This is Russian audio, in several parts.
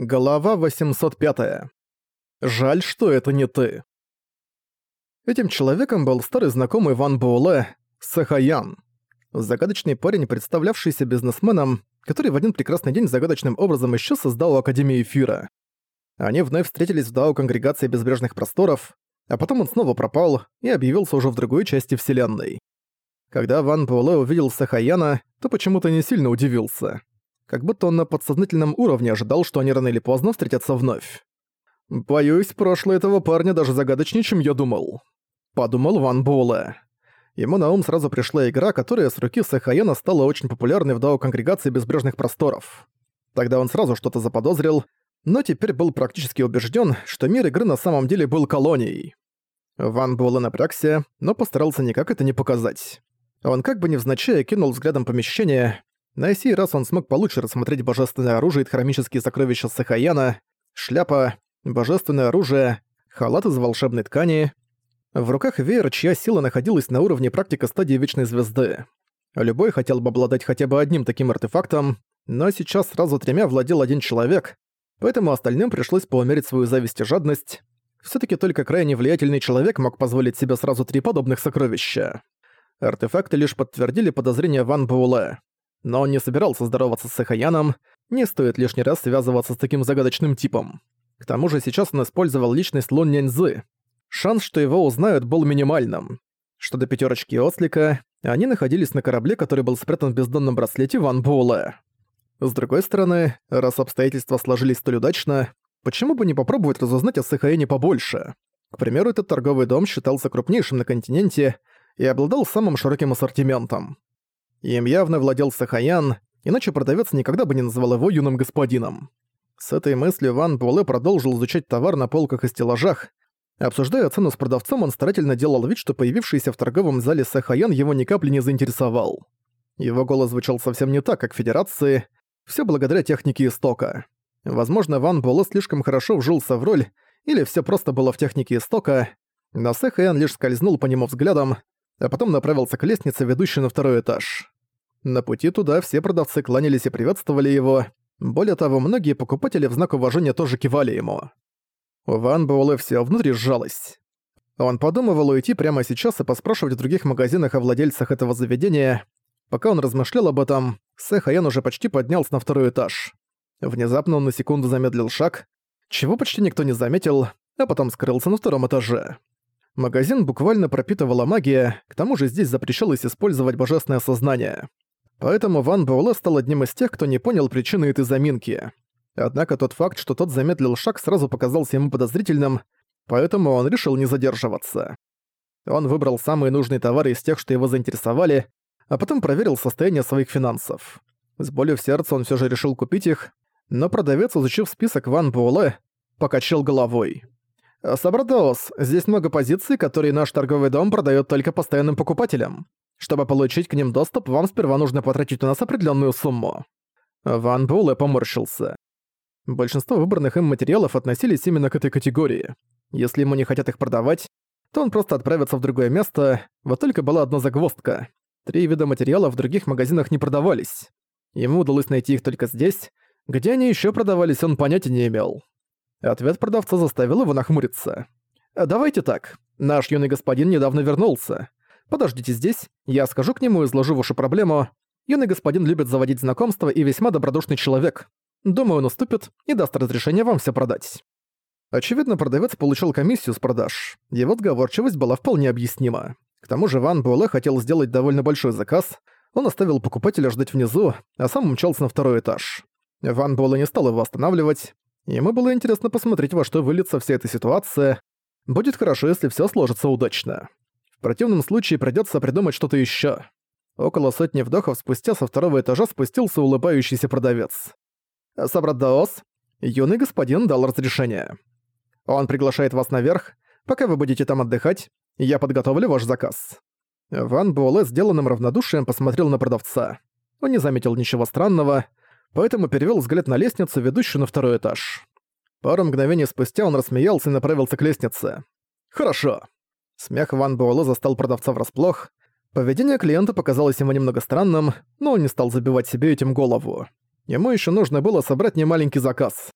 Глава 805. Жаль, что это не ты. Этим человеком был старый знакомый Ван Буэлэ, Сахаян. Загадочный парень, представлявшийся бизнесменом, который в один прекрасный день загадочным образом исчез из Дао Академии Эфира. Они вновь встретились в Дао Конгрегации Безбрежных Просторов, а потом он снова пропал и объявился уже в другой части Вселенной. Когда Ван Буэлэ увидел Сахаяна, то почему-то не сильно удивился как будто он на подсознательном уровне ожидал, что они рано или поздно встретятся вновь. «Боюсь, прошлое этого парня даже загадочнее, чем я думал», — подумал Ван Буэлэ. Ему на ум сразу пришла игра, которая с руки Сахаяна стала очень популярной в дао Конгрегации Безбрежных Просторов. Тогда он сразу что-то заподозрил, но теперь был практически убежден, что мир игры на самом деле был колонией. Ван Буэлэ напрягся, но постарался никак это не показать. Он как бы невзначай кинул взглядом помещение, на сей раз он смог получше рассмотреть божественное оружие и хромические сокровища Сахаяна, шляпа, божественное оружие, халат из волшебной ткани. В руках веер, чья сила находилась на уровне практика стадии Вечной Звезды. Любой хотел бы обладать хотя бы одним таким артефактом, но сейчас сразу тремя владел один человек, поэтому остальным пришлось поумерить свою зависть и жадность. все таки только крайне влиятельный человек мог позволить себе сразу три подобных сокровища. Артефакты лишь подтвердили подозрения Ван Буэлэ. Но он не собирался здороваться с Сахаяном, не стоит лишний раз связываться с таким загадочным типом. К тому же сейчас он использовал личность Лун Няньзы. Шанс, что его узнают, был минимальным. Что до пятерочки Ослика, они находились на корабле, который был спрятан в бездонном браслете Ван Буэлэ. С другой стороны, раз обстоятельства сложились столь удачно, почему бы не попробовать разузнать о Сахаяне побольше? К примеру, этот торговый дом считался крупнейшим на континенте и обладал самым широким ассортиментом. Им явно владел Сахаян, иначе продавец никогда бы не называл его юным господином. С этой мыслью Ван Буэлэ продолжил изучать товар на полках и стеллажах. Обсуждая цену с продавцом, он старательно делал вид, что появившийся в торговом зале Сахаян его ни капли не заинтересовал. Его голос звучал совсем не так, как в Федерации, все благодаря технике истока. Возможно, Ван Буэлэ слишком хорошо вжился в роль, или все просто было в технике истока, но Сэхаян лишь скользнул по нему взглядом, а потом направился к лестнице, ведущей на второй этаж. На пути туда все продавцы кланялись и приветствовали его. Более того, многие покупатели в знак уважения тоже кивали ему. У Ван Буэлэ все внутри сжалось. Он подумывал уйти прямо сейчас и поспрашивать в других магазинах о владельцах этого заведения. Пока он размышлял об этом, Сэ Хаян уже почти поднялся на второй этаж. Внезапно он на секунду замедлил шаг, чего почти никто не заметил, а потом скрылся на втором этаже. Магазин буквально пропитывала магия, к тому же здесь запрещалось использовать божественное сознание. Поэтому Ван Буэлэ стал одним из тех, кто не понял причины этой заминки. Однако тот факт, что тот замедлил шаг, сразу показался ему подозрительным, поэтому он решил не задерживаться. Он выбрал самые нужные товары из тех, что его заинтересовали, а потом проверил состояние своих финансов. С болью в сердце он все же решил купить их, но продавец, изучив список Ван Буэлэ, покачал головой. «Сабрадоус, здесь много позиций, которые наш торговый дом продает только постоянным покупателям. Чтобы получить к ним доступ, вам сперва нужно потратить у нас определенную сумму». Ван Буле поморщился. Большинство выбранных им материалов относились именно к этой категории. Если ему не хотят их продавать, то он просто отправится в другое место, вот только была одна загвоздка. Три вида материалов в других магазинах не продавались. Ему удалось найти их только здесь, где они еще продавались, он понятия не имел. Ответ продавца заставил его нахмуриться. «Давайте так. Наш юный господин недавно вернулся. Подождите здесь, я скажу к нему и изложу вашу проблему. Юный господин любит заводить знакомства и весьма добродушный человек. Думаю, он уступит и даст разрешение вам все продать». Очевидно, продавец получил комиссию с продаж. Его сговорчивость была вполне объяснима. К тому же Ван Буэлэ хотел сделать довольно большой заказ. Он оставил покупателя ждать внизу, а сам умчался на второй этаж. Ван Буэлэ не стал его останавливать. Ему было интересно посмотреть, во что выльется вся эта ситуация. Будет хорошо, если все сложится удачно. В противном случае придётся придумать что-то ещё. Около сотни вдохов спустя со второго этажа спустился улыбающийся продавец. «Сабраддаос, юный господин дал разрешение. Он приглашает вас наверх. Пока вы будете там отдыхать, я подготовлю ваш заказ». Ван Буэлэ сделанным равнодушием посмотрел на продавца. Он не заметил ничего странного, поэтому перевёл взгляд на лестницу, ведущую на второй этаж. Пару мгновений спустя он рассмеялся и направился к лестнице. «Хорошо». Смех Ван Буэлэ застал продавца врасплох. Поведение клиента показалось ему немного странным, но он не стал забивать себе этим голову. Ему ещё нужно было собрать немаленький заказ.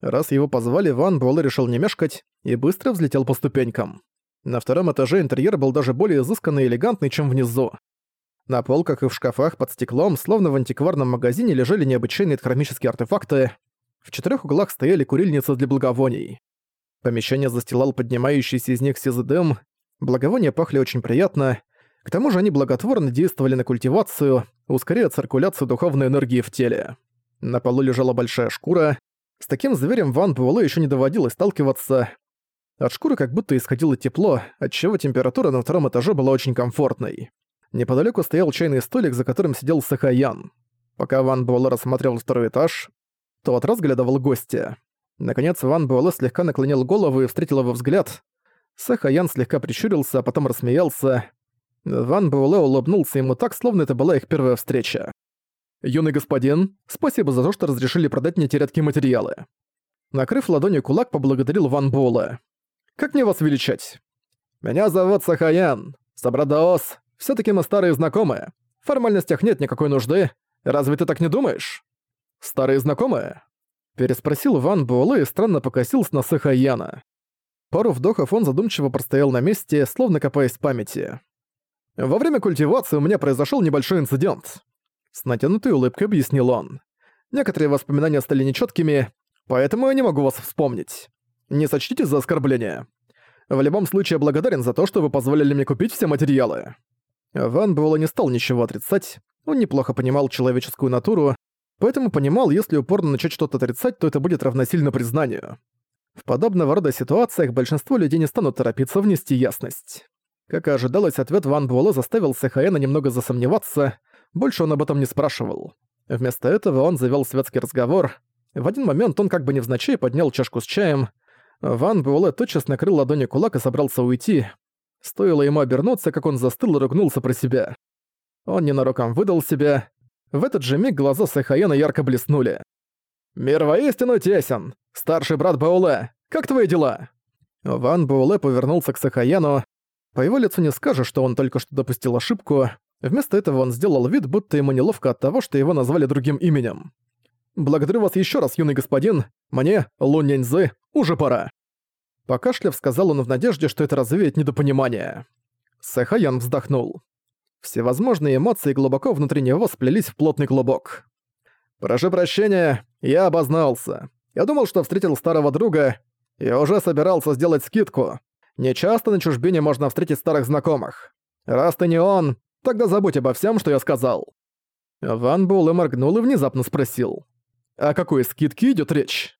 Раз его позвали, Ван Буэлэ решил не мешкать и быстро взлетел по ступенькам. На втором этаже интерьер был даже более изысканный и элегантный, чем внизу. На полках и в шкафах под стеклом, словно в антикварном магазине, лежали необычайные хромические артефакты. В четырех углах стояли курильницы для благовоний. Помещение застилал поднимающийся из них сизый дым, благовония пахли очень приятно, к тому же они благотворно действовали на культивацию, ускоряя циркуляцию духовной энергии в теле. На полу лежала большая шкура. С таким зверем Ван Буэлэ еще не доводилось сталкиваться. От шкуры как будто исходило тепло, отчего температура на втором этаже была очень комфортной. Неподалеку стоял чайный столик, за которым сидел Сахаян. Пока Ван Буэлэ рассматривал второй этаж, тот разглядывал гостя. Наконец Ван Буэлэ слегка наклонил голову и встретил его взгляд. Сахаян слегка прищурился, а потом рассмеялся. Ван Буэлэ улыбнулся ему так, словно это была их первая встреча. «Юный господин, спасибо за то, что разрешили продать мне те редкие материалы». Накрыв ладонью кулак, поблагодарил Ван Буэлэ. «Как мне вас величать?» «Меня зовут Сахаян. Сабрадаос. Все таки мы старые знакомые. В формальностях нет никакой нужды. Разве ты так не думаешь?» «Старые знакомые?» Переспросил Ван Буэлэ и странно покосился на Сахаяна. Пару вдохов он задумчиво простоял на месте, словно копаясь в памяти. Во время культивации у меня произошел небольшой инцидент. С натянутой улыбкой объяснил он. Некоторые воспоминания стали нечеткими, поэтому я не могу вас вспомнить. Не сочтите за оскорбление. В любом случае, благодарен за то, что вы позволили мне купить все материалы. Ван Буэлла не стал ничего отрицать, он неплохо понимал человеческую натуру, поэтому понимал, если упорно начать что-то отрицать, то это будет равносильно признанию. В подобного рода ситуациях большинство людей не станут торопиться внести ясность. Как и ожидалось, ответ Ван Буэлэ заставил Сахаэна немного засомневаться, больше он об этом не спрашивал. Вместо этого он завел светский разговор. В один момент он как бы невзначай поднял чашку с чаем. Ван Буэлэ тотчас накрыл ладони кулак и собрался уйти. Стоило ему обернуться, как он застыл и ругнулся про себя. Он ненароком выдал себя. В этот же миг глаза Сахаена ярко блеснули. «Мир воистину тесен! Старший брат Бауле, как твои дела?» Ван Буэлэ повернулся к Сахаяну. По его лицу не скажешь, что он только что допустил ошибку. Вместо этого он сделал вид, будто ему неловко от того, что его назвали другим именем. «Благодарю вас еще раз, юный господин. Мне, Лун Няньзы, уже пора». Покашляв, сказал он в надежде, что это развеет недопонимание. Сэхаян вздохнул. Всевозможные эмоции глубоко внутри него сплелись в плотный клубок. «Прошу прощения, я обознался. Я думал, что встретил старого друга и уже собирался сделать скидку. Не часто на чужбине можно встретить старых знакомых. Раз ты не он, тогда забудь обо всем, что я сказал». Ван Буэлэ моргнул и внезапно спросил. «О какой скидке идет речь?»